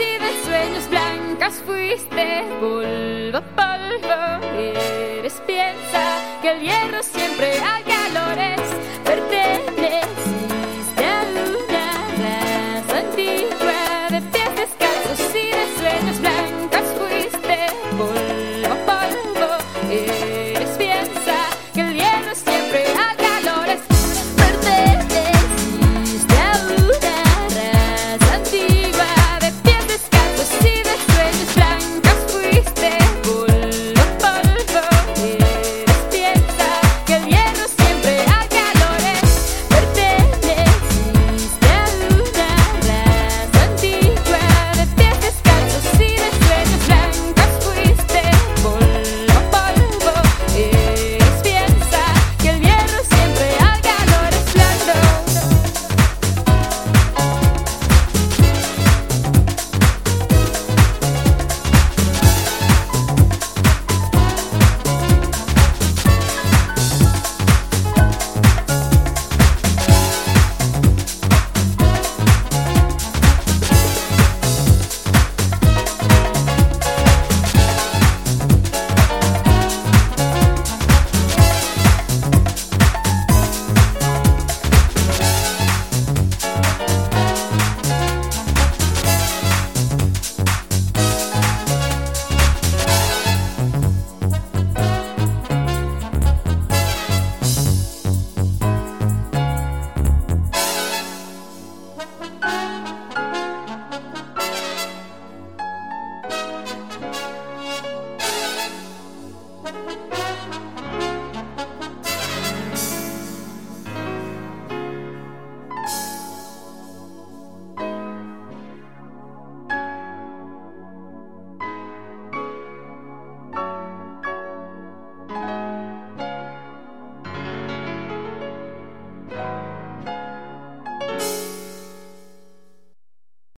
y de sueños blancas fuiste polvo, polvo. Eres piensa que el